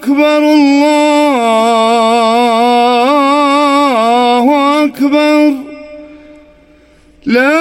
أكبر الله أكبر. لا